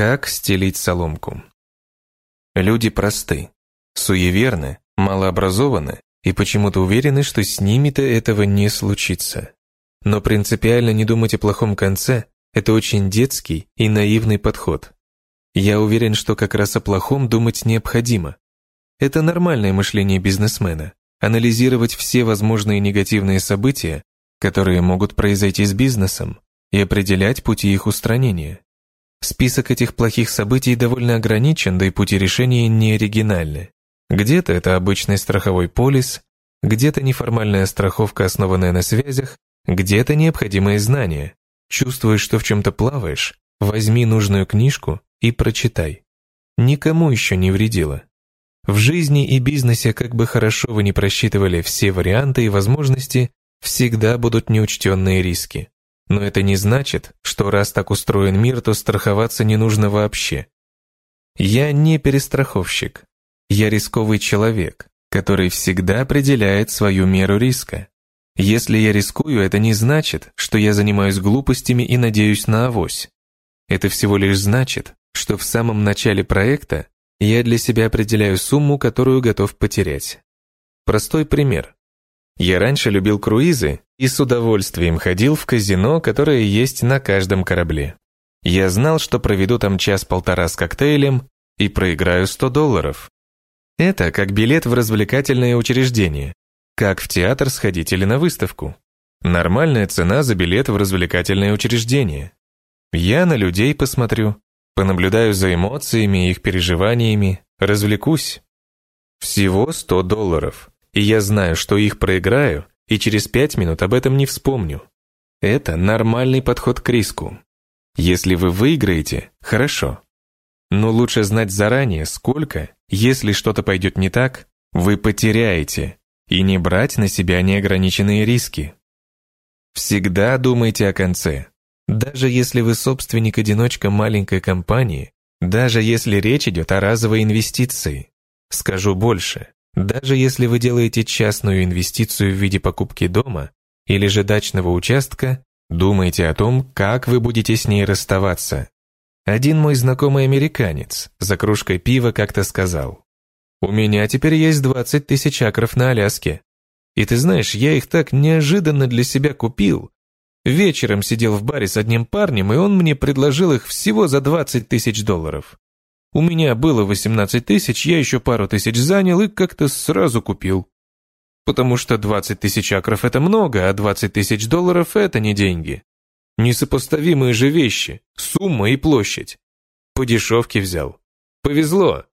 Как стелить соломку? Люди просты, суеверны, малообразованы и почему-то уверены, что с ними-то этого не случится. Но принципиально не думать о плохом конце – это очень детский и наивный подход. Я уверен, что как раз о плохом думать необходимо. Это нормальное мышление бизнесмена – анализировать все возможные негативные события, которые могут произойти с бизнесом, и определять пути их устранения. Список этих плохих событий довольно ограничен, да и пути решения не оригинальны. Где-то это обычный страховой полис, где-то неформальная страховка, основанная на связях, где-то необходимые знания. Чувствуешь, что в чем-то плаваешь, возьми нужную книжку и прочитай. Никому еще не вредило. В жизни и бизнесе, как бы хорошо вы не просчитывали все варианты и возможности, всегда будут неучтенные риски. Но это не значит, что раз так устроен мир, то страховаться не нужно вообще. Я не перестраховщик. Я рисковый человек, который всегда определяет свою меру риска. Если я рискую, это не значит, что я занимаюсь глупостями и надеюсь на авось. Это всего лишь значит, что в самом начале проекта я для себя определяю сумму, которую готов потерять. Простой пример. Я раньше любил круизы и с удовольствием ходил в казино, которое есть на каждом корабле. Я знал, что проведу там час-полтора с коктейлем и проиграю 100 долларов. Это как билет в развлекательное учреждение, как в театр сходить или на выставку. Нормальная цена за билет в развлекательное учреждение. Я на людей посмотрю, понаблюдаю за эмоциями и их переживаниями, развлекусь. Всего 100 долларов и я знаю, что их проиграю, и через пять минут об этом не вспомню. Это нормальный подход к риску. Если вы выиграете, хорошо. Но лучше знать заранее, сколько, если что-то пойдет не так, вы потеряете, и не брать на себя неограниченные риски. Всегда думайте о конце. Даже если вы собственник-одиночка маленькой компании, даже если речь идет о разовой инвестиции. Скажу больше, даже если вы делаете частную инвестицию в виде покупки дома или же дачного участка, думайте о том, как вы будете с ней расставаться. Один мой знакомый американец за кружкой пива как-то сказал, «У меня теперь есть 20 тысяч акров на Аляске. И ты знаешь, я их так неожиданно для себя купил. Вечером сидел в баре с одним парнем, и он мне предложил их всего за 20 тысяч долларов. У меня было 18 тысяч, я еще пару тысяч занял и как-то сразу купил. Потому что 20 тысяч акров это много, а 20 тысяч долларов это не деньги. Несопоставимые же вещи, сумма и площадь. По дешевке взял. Повезло.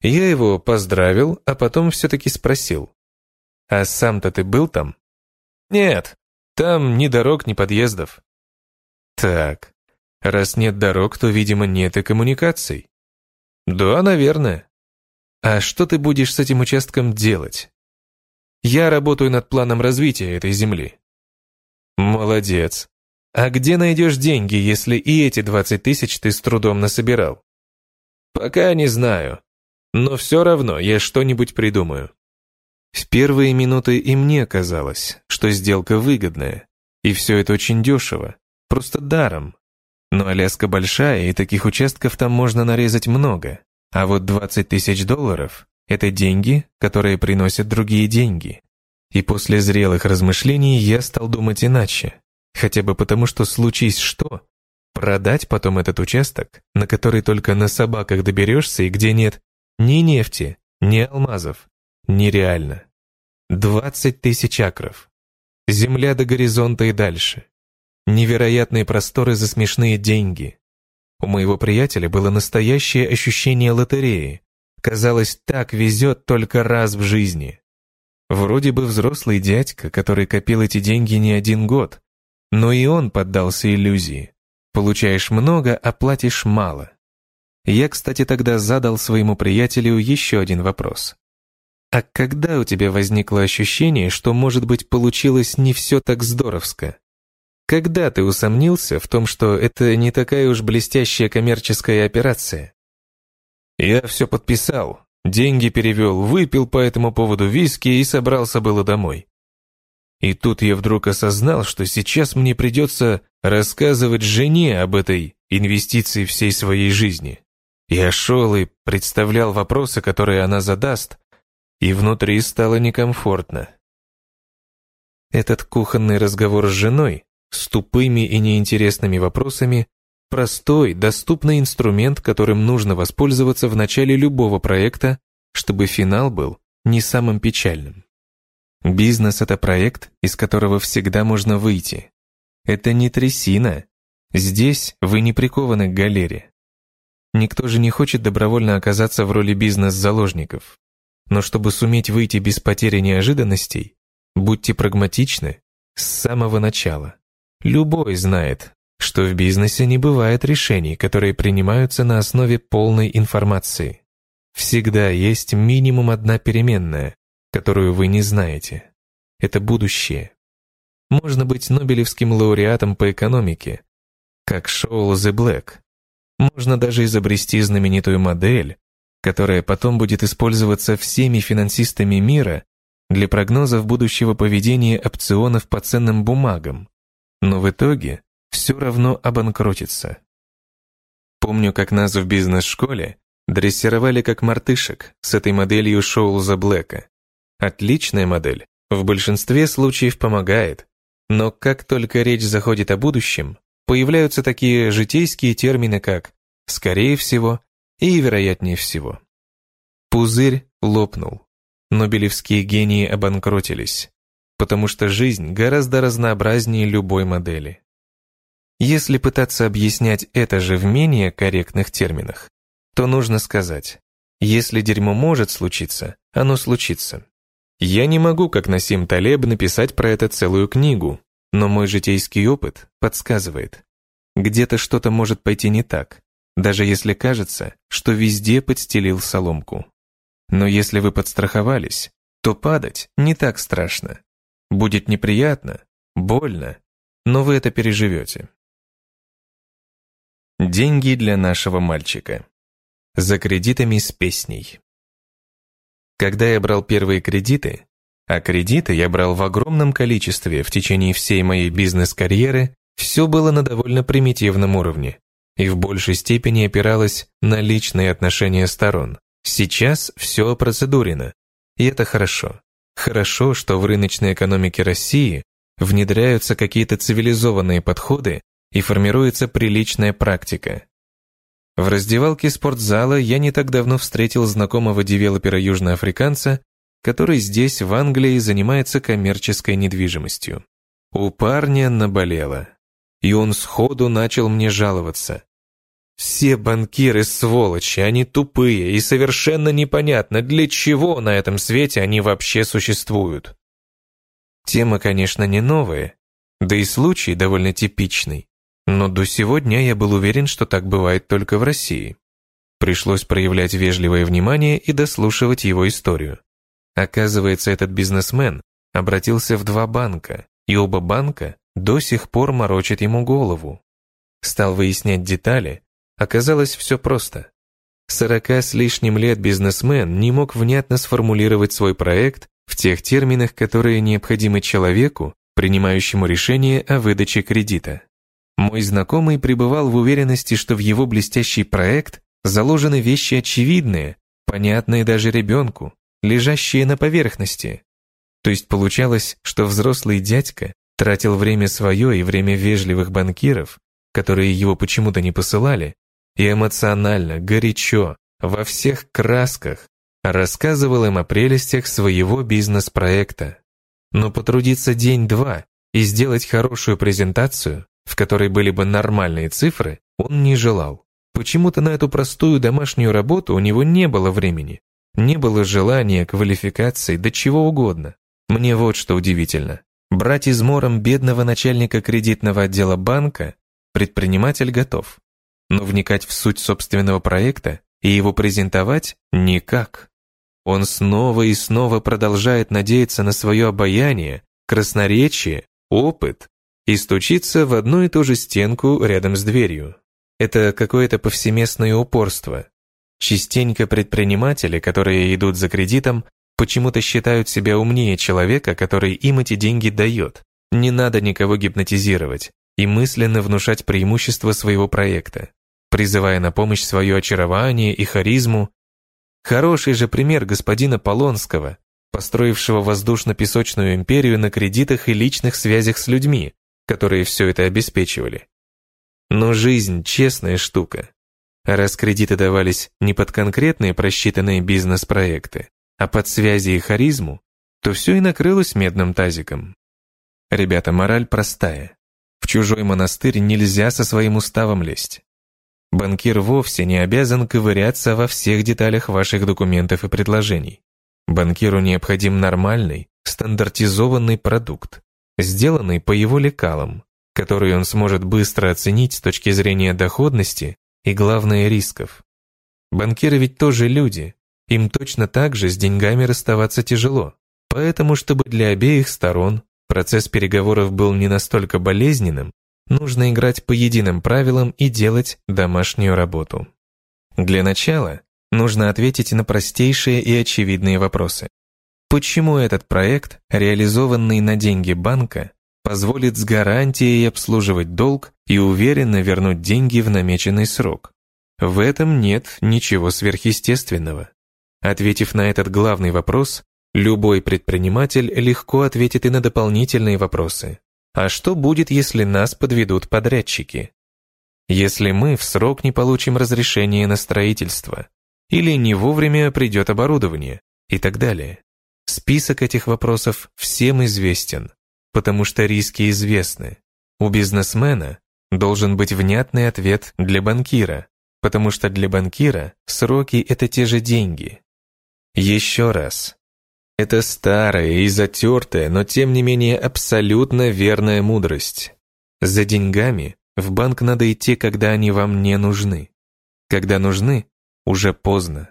Я его поздравил, а потом все-таки спросил. А сам-то ты был там? Нет, там ни дорог, ни подъездов. Так, раз нет дорог, то, видимо, нет и коммуникаций. Да, наверное. А что ты будешь с этим участком делать? Я работаю над планом развития этой земли. Молодец. А где найдешь деньги, если и эти 20 тысяч ты с трудом насобирал? Пока не знаю. Но все равно я что-нибудь придумаю. В первые минуты и мне казалось, что сделка выгодная, и все это очень дешево, просто даром, но Аляска большая, и таких участков там можно нарезать много. А вот 20 тысяч долларов – это деньги, которые приносят другие деньги. И после зрелых размышлений я стал думать иначе. Хотя бы потому, что случись что, продать потом этот участок, на который только на собаках доберешься и где нет ни нефти, ни алмазов, нереально. 20 тысяч акров. Земля до горизонта и дальше. Невероятные просторы за смешные деньги. У моего приятеля было настоящее ощущение лотереи. Казалось, так везет только раз в жизни. Вроде бы взрослый дядька, который копил эти деньги не один год. Но и он поддался иллюзии. Получаешь много, а платишь мало. Я, кстати, тогда задал своему приятелю еще один вопрос. А когда у тебя возникло ощущение, что, может быть, получилось не все так здоровско? Когда ты усомнился в том, что это не такая уж блестящая коммерческая операция? Я все подписал, деньги перевел, выпил по этому поводу виски и собрался было домой. И тут я вдруг осознал, что сейчас мне придется рассказывать жене об этой инвестиций всей своей жизни. Я шел и представлял вопросы, которые она задаст, и внутри стало некомфортно. Этот кухонный разговор с женой, с тупыми и неинтересными вопросами, простой, доступный инструмент, которым нужно воспользоваться в начале любого проекта, чтобы финал был не самым печальным. Бизнес – это проект, из которого всегда можно выйти. Это не трясина. Здесь вы не прикованы к галере. Никто же не хочет добровольно оказаться в роли бизнес-заложников. Но чтобы суметь выйти без потери неожиданностей, будьте прагматичны с самого начала. Любой знает, что в бизнесе не бывает решений, которые принимаются на основе полной информации. Всегда есть минимум одна переменная, которую вы не знаете. Это будущее. Можно быть Нобелевским лауреатом по экономике, как Шоул The Black. Можно даже изобрести знаменитую модель, которая потом будет использоваться всеми финансистами мира для прогнозов будущего поведения опционов по ценным бумагам, но в итоге все равно обанкротится. Помню, как нас в бизнес-школе дрессировали как мартышек с этой моделью Шоулза Блэка. Отличная модель, в большинстве случаев помогает, но как только речь заходит о будущем, появляются такие житейские термины, как «скорее всего» и «вероятнее всего». Пузырь лопнул. Нобелевские гении обанкротились, потому что жизнь гораздо разнообразнее любой модели. Если пытаться объяснять это же в менее корректных терминах, то нужно сказать, если дерьмо может случиться, оно случится. Я не могу, как Насим Талеб, написать про это целую книгу, но мой житейский опыт подсказывает. Где-то что-то может пойти не так, даже если кажется, что везде подстелил соломку. Но если вы подстраховались, то падать не так страшно. Будет неприятно, больно, но вы это переживете. Деньги для нашего мальчика. За кредитами с песней. Когда я брал первые кредиты, а кредиты я брал в огромном количестве в течение всей моей бизнес-карьеры, все было на довольно примитивном уровне и в большей степени опиралось на личные отношения сторон. Сейчас все процедурено, и это хорошо. Хорошо, что в рыночной экономике России внедряются какие-то цивилизованные подходы и формируется приличная практика. В раздевалке спортзала я не так давно встретил знакомого девелопера-южноафриканца, который здесь, в Англии, занимается коммерческой недвижимостью. У парня наболело, и он сходу начал мне жаловаться. Все банкиры сволочи, они тупые, и совершенно непонятно, для чего на этом свете они вообще существуют. Тема, конечно, не новая, да и случай довольно типичный. Но до сегодня я был уверен, что так бывает только в России. Пришлось проявлять вежливое внимание и дослушивать его историю. Оказывается, этот бизнесмен обратился в два банка, и оба банка до сих пор морочат ему голову. Стал выяснять детали, оказалось все просто. Сорока с лишним лет бизнесмен не мог внятно сформулировать свой проект в тех терминах, которые необходимы человеку, принимающему решение о выдаче кредита. Мой знакомый пребывал в уверенности, что в его блестящий проект заложены вещи очевидные, понятные даже ребенку, лежащие на поверхности. То есть получалось, что взрослый дядька тратил время свое и время вежливых банкиров, которые его почему-то не посылали, и эмоционально, горячо, во всех красках рассказывал им о прелестях своего бизнес-проекта. Но потрудиться день-два и сделать хорошую презентацию в которой были бы нормальные цифры, он не желал. Почему-то на эту простую домашнюю работу у него не было времени. Не было желания, квалификации, да чего угодно. Мне вот что удивительно. Брать измором бедного начальника кредитного отдела банка предприниматель готов. Но вникать в суть собственного проекта и его презентовать никак. Он снова и снова продолжает надеяться на свое обаяние, красноречие, опыт и стучится в одну и ту же стенку рядом с дверью. Это какое-то повсеместное упорство. Частенько предприниматели, которые идут за кредитом, почему-то считают себя умнее человека, который им эти деньги дает. Не надо никого гипнотизировать. и мысленно внушать преимущество своего проекта, призывая на помощь свое очарование и харизму. Хороший же пример господина Полонского, построившего воздушно-песочную империю на кредитах и личных связях с людьми, которые все это обеспечивали. Но жизнь – честная штука. раз кредиты давались не под конкретные просчитанные бизнес-проекты, а под связи и харизму, то все и накрылось медным тазиком. Ребята, мораль простая. В чужой монастырь нельзя со своим уставом лезть. Банкир вовсе не обязан ковыряться во всех деталях ваших документов и предложений. Банкиру необходим нормальный, стандартизованный продукт, сделанный по его лекалам, который он сможет быстро оценить с точки зрения доходности и, главное, рисков. Банкиры ведь тоже люди, им точно так же с деньгами расставаться тяжело. Поэтому, чтобы для обеих сторон процесс переговоров был не настолько болезненным, нужно играть по единым правилам и делать домашнюю работу. Для начала нужно ответить на простейшие и очевидные вопросы. Почему этот проект, реализованный на деньги банка, позволит с гарантией обслуживать долг и уверенно вернуть деньги в намеченный срок? В этом нет ничего сверхъестественного. Ответив на этот главный вопрос, любой предприниматель легко ответит и на дополнительные вопросы. А что будет, если нас подведут подрядчики? Если мы в срок не получим разрешение на строительство? или не вовремя придет оборудование и так далее. Список этих вопросов всем известен, потому что риски известны. У бизнесмена должен быть внятный ответ для банкира, потому что для банкира сроки – это те же деньги. Еще раз. Это старая и затертая, но тем не менее абсолютно верная мудрость. За деньгами в банк надо идти, когда они вам не нужны. Когда нужны, уже поздно.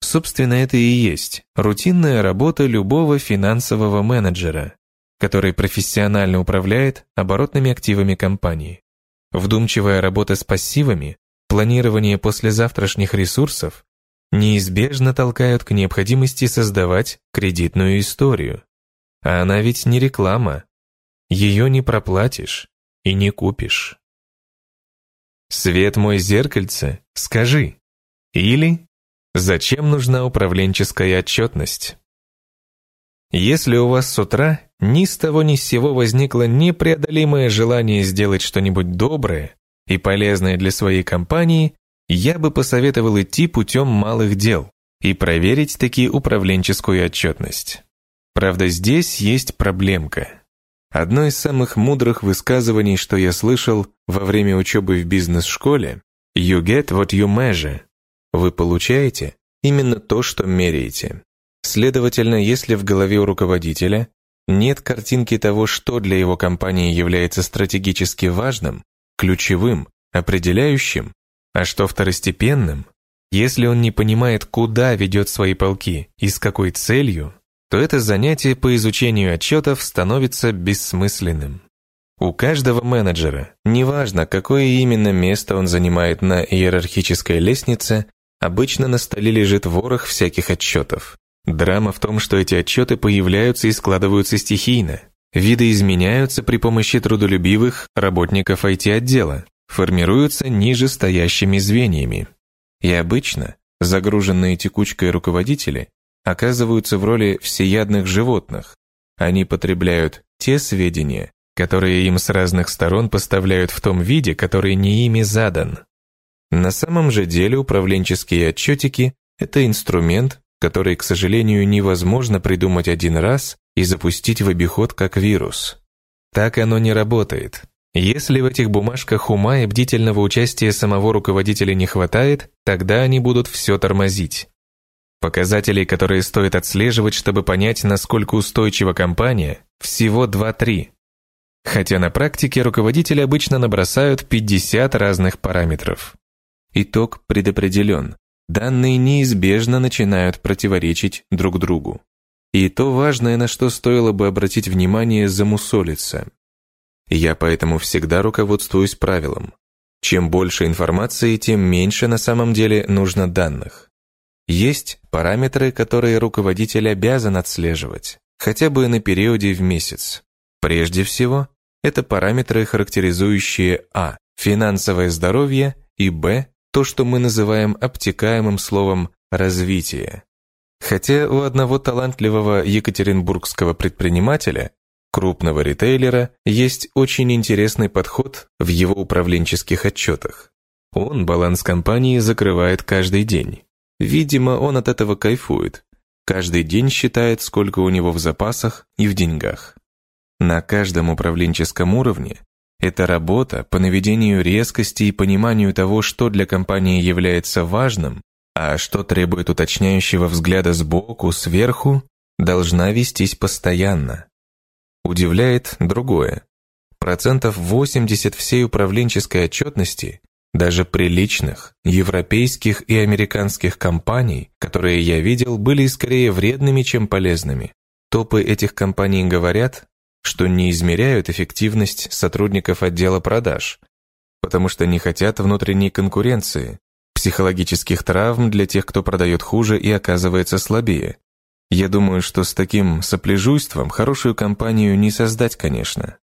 Собственно, это и есть рутинная работа любого финансового менеджера, который профессионально управляет оборотными активами компании. Вдумчивая работа с пассивами, планирование послезавтрашних ресурсов неизбежно толкают к необходимости создавать кредитную историю. А она ведь не реклама. Ее не проплатишь и не купишь. «Свет мой зеркальце, скажи, или зачем нужна управленческая отчетность? Если у вас с утра ни с того ни с сего возникло непреодолимое желание сделать что-нибудь доброе и полезное для своей компании, я бы посоветовал идти путем малых дел и проверить таки управленческую отчетность. Правда, здесь есть проблемка. Одно из самых мудрых высказываний, что я слышал во время учебы в бизнес-школе «You get what you measure» Вы получаете именно то, что меряете. Следовательно, если в голове у руководителя нет картинки того, что для его компании является стратегически важным, ключевым, определяющим, а что второстепенным, если он не понимает, куда ведет свои полки и с какой целью, то это занятие по изучению отчетов становится бессмысленным. У каждого менеджера, неважно, какое именно место он занимает на иерархической лестнице, Обычно на столе лежит ворох всяких отчетов. Драма в том, что эти отчеты появляются и складываются стихийно. Виды изменяются при помощи трудолюбивых работников IT-отдела, формируются ниже стоящими звеньями. И обычно загруженные текучкой руководители оказываются в роли всеядных животных. Они потребляют те сведения, которые им с разных сторон поставляют в том виде, который не ими задан. На самом же деле управленческие отчетики – это инструмент, который, к сожалению, невозможно придумать один раз и запустить в обиход как вирус. Так оно не работает. Если в этих бумажках ума и бдительного участия самого руководителя не хватает, тогда они будут все тормозить. Показателей, которые стоит отслеживать, чтобы понять, насколько устойчива компания, всего 2-3. Хотя на практике руководители обычно набросают 50 разных параметров. Итог предопределен. Данные неизбежно начинают противоречить друг другу. И то важное, на что стоило бы обратить внимание, замусолится. Я поэтому всегда руководствуюсь правилом. Чем больше информации, тем меньше на самом деле нужно данных. Есть параметры, которые руководитель обязан отслеживать, хотя бы на периоде в месяц. Прежде всего, это параметры, характеризующие а. финансовое здоровье и б. то, что мы называем обтекаемым словом «развитие». Хотя у одного талантливого екатеринбургского предпринимателя, крупного ритейлера, есть очень интересный подход в его управленческих отчетах. Он баланс компании закрывает каждый день. Видимо, он от этого кайфует. Каждый день считает, сколько у него в запасах и в деньгах. На каждом управленческом уровне эта работа по наведению резкости и пониманию того, что для компании является важным, а что требует уточняющего взгляда сбоку, сверху, должна вестись постоянно. Удивляет другое. Процентов 80 всей управленческой отчетности даже приличных, европейских и американских компаний, которые я видел, были скорее вредными, чем полезными. Топы этих компаний говорят, что не измеряют эффективность сотрудников отдела продаж, потому что не хотят внутренней конкуренции, психологических травм для тех, кто продает хуже и оказывается слабее. Я думаю, что с таким сопляжуйством хорошую компанию не создать, конечно.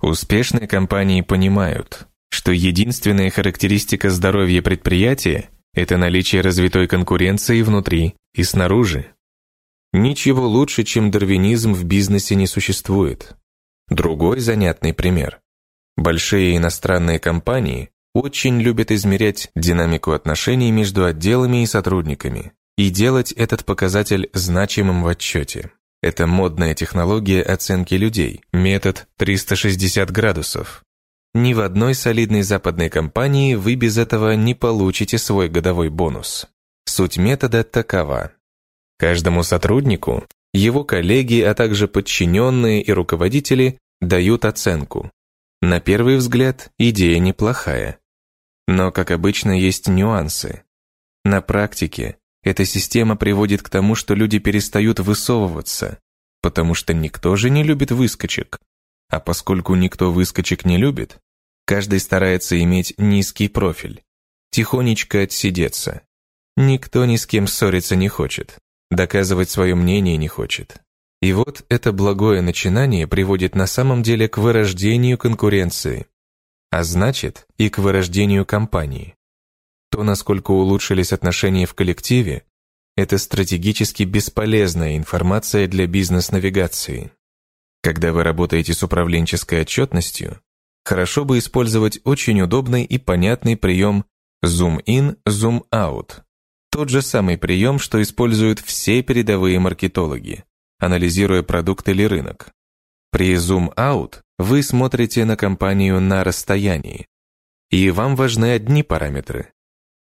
Успешные компании понимают, что единственная характеристика здоровья предприятия – это наличие развитой конкуренции внутри и снаружи. Ничего лучше, чем дарвинизм в бизнесе не существует. Другой занятный пример. Большие иностранные компании очень любят измерять динамику отношений между отделами и сотрудниками и делать этот показатель значимым в отчете. Это модная технология оценки людей, метод 360 градусов. Ни в одной солидной западной компании вы без этого не получите свой годовой бонус. Суть метода такова. Каждому сотруднику, его коллеги, а также подчиненные и руководители дают оценку. На первый взгляд, идея неплохая. Но, как обычно, есть нюансы. На практике эта система приводит к тому, что люди перестают высовываться, потому что никто же не любит выскочек. А поскольку никто выскочек не любит, каждый старается иметь низкий профиль, тихонечко отсидеться. Никто ни с кем ссориться не хочет, доказывать свое мнение не хочет. И вот это благое начинание приводит на самом деле к вырождению конкуренции, а значит и к вырождению компании. То, насколько улучшились отношения в коллективе, это стратегически бесполезная информация для бизнес-навигации. Когда вы работаете с управленческой отчетностью, хорошо бы использовать очень удобный и понятный прием Zoom-in, Zoom-out. Тот же самый прием, что используют все передовые маркетологи, анализируя продукт или рынок. При Zoom-out вы смотрите на компанию на расстоянии, и вам важны одни параметры.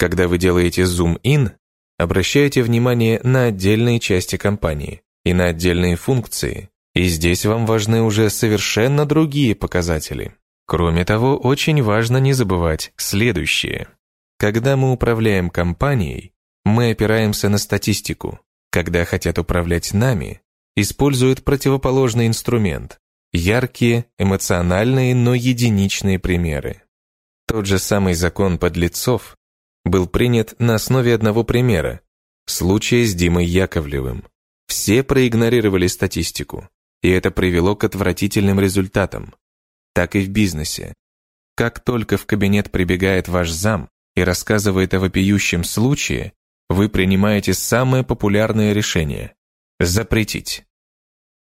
Когда вы делаете Zoom-in, обращайте внимание на отдельные части компании и на отдельные функции, и здесь вам важны уже совершенно другие показатели. Кроме того, очень важно не забывать следующее. Когда мы управляем компанией, мы опираемся на статистику. Когда хотят управлять нами, используют противоположный инструмент – яркие, эмоциональные, но единичные примеры. Тот же самый закон подлецов был принят на основе одного примера – случая с Димой Яковлевым. Все проигнорировали статистику, и это привело к отвратительным результатам. Так и в бизнесе. Как только в кабинет прибегает ваш зам и рассказывает о вопиющем случае, вы принимаете самое популярное решение – запретить.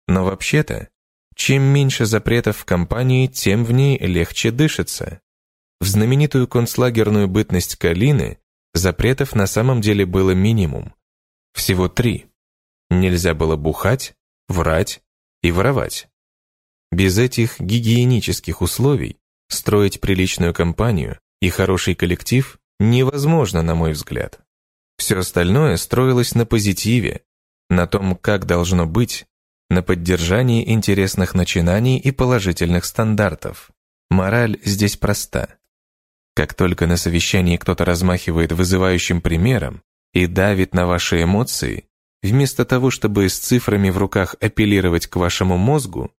Но вообще-то, чем меньше запретов в компании, тем в ней легче дышится. В знаменитую концлагерную бытность Калины запретов на самом деле было минимум. Всего три. Нельзя было бухать, врать и воровать. Без этих гигиенических условий строить приличную компанию и хороший коллектив невозможно, на мой взгляд. Все остальное строилось на позитиве, на том, как должно быть, на поддержании интересных начинаний и положительных стандартов. Мораль здесь проста. Как только на совещании кто-то размахивает вызывающим примером и давит на ваши эмоции, вместо того, чтобы с цифрами в руках апеллировать к вашему мозгу,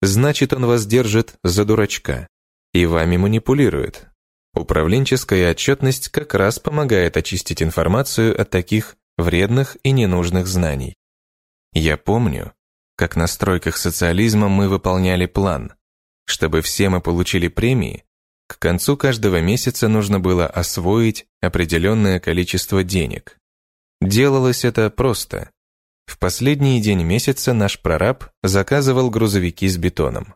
значит он вас держит за дурачка и вами манипулирует. Управленческая отчетность как раз помогает очистить информацию от таких вредных и ненужных знаний. Я помню, как на стройках социализма мы выполняли план. Чтобы все мы получили премии, к концу каждого месяца нужно было освоить определенное количество денег. Делалось это просто. В последний день месяца наш прораб заказывал грузовики с бетоном.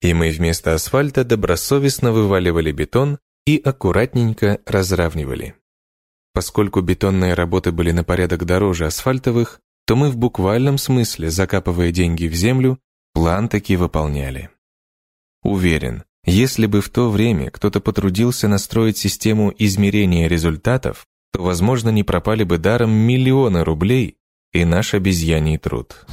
И мы вместо асфальта добросовестно вываливали бетон и аккуратненько разравнивали. Поскольку бетонные работы были на порядок дороже асфальтовых, то мы в буквальном смысле, закапывая деньги в землю, план таки выполняли. Уверен, если бы в то время кто-то потрудился настроить систему измерения результатов, то, возможно, не пропали бы даром миллионы рублей и наш обезьяний труд.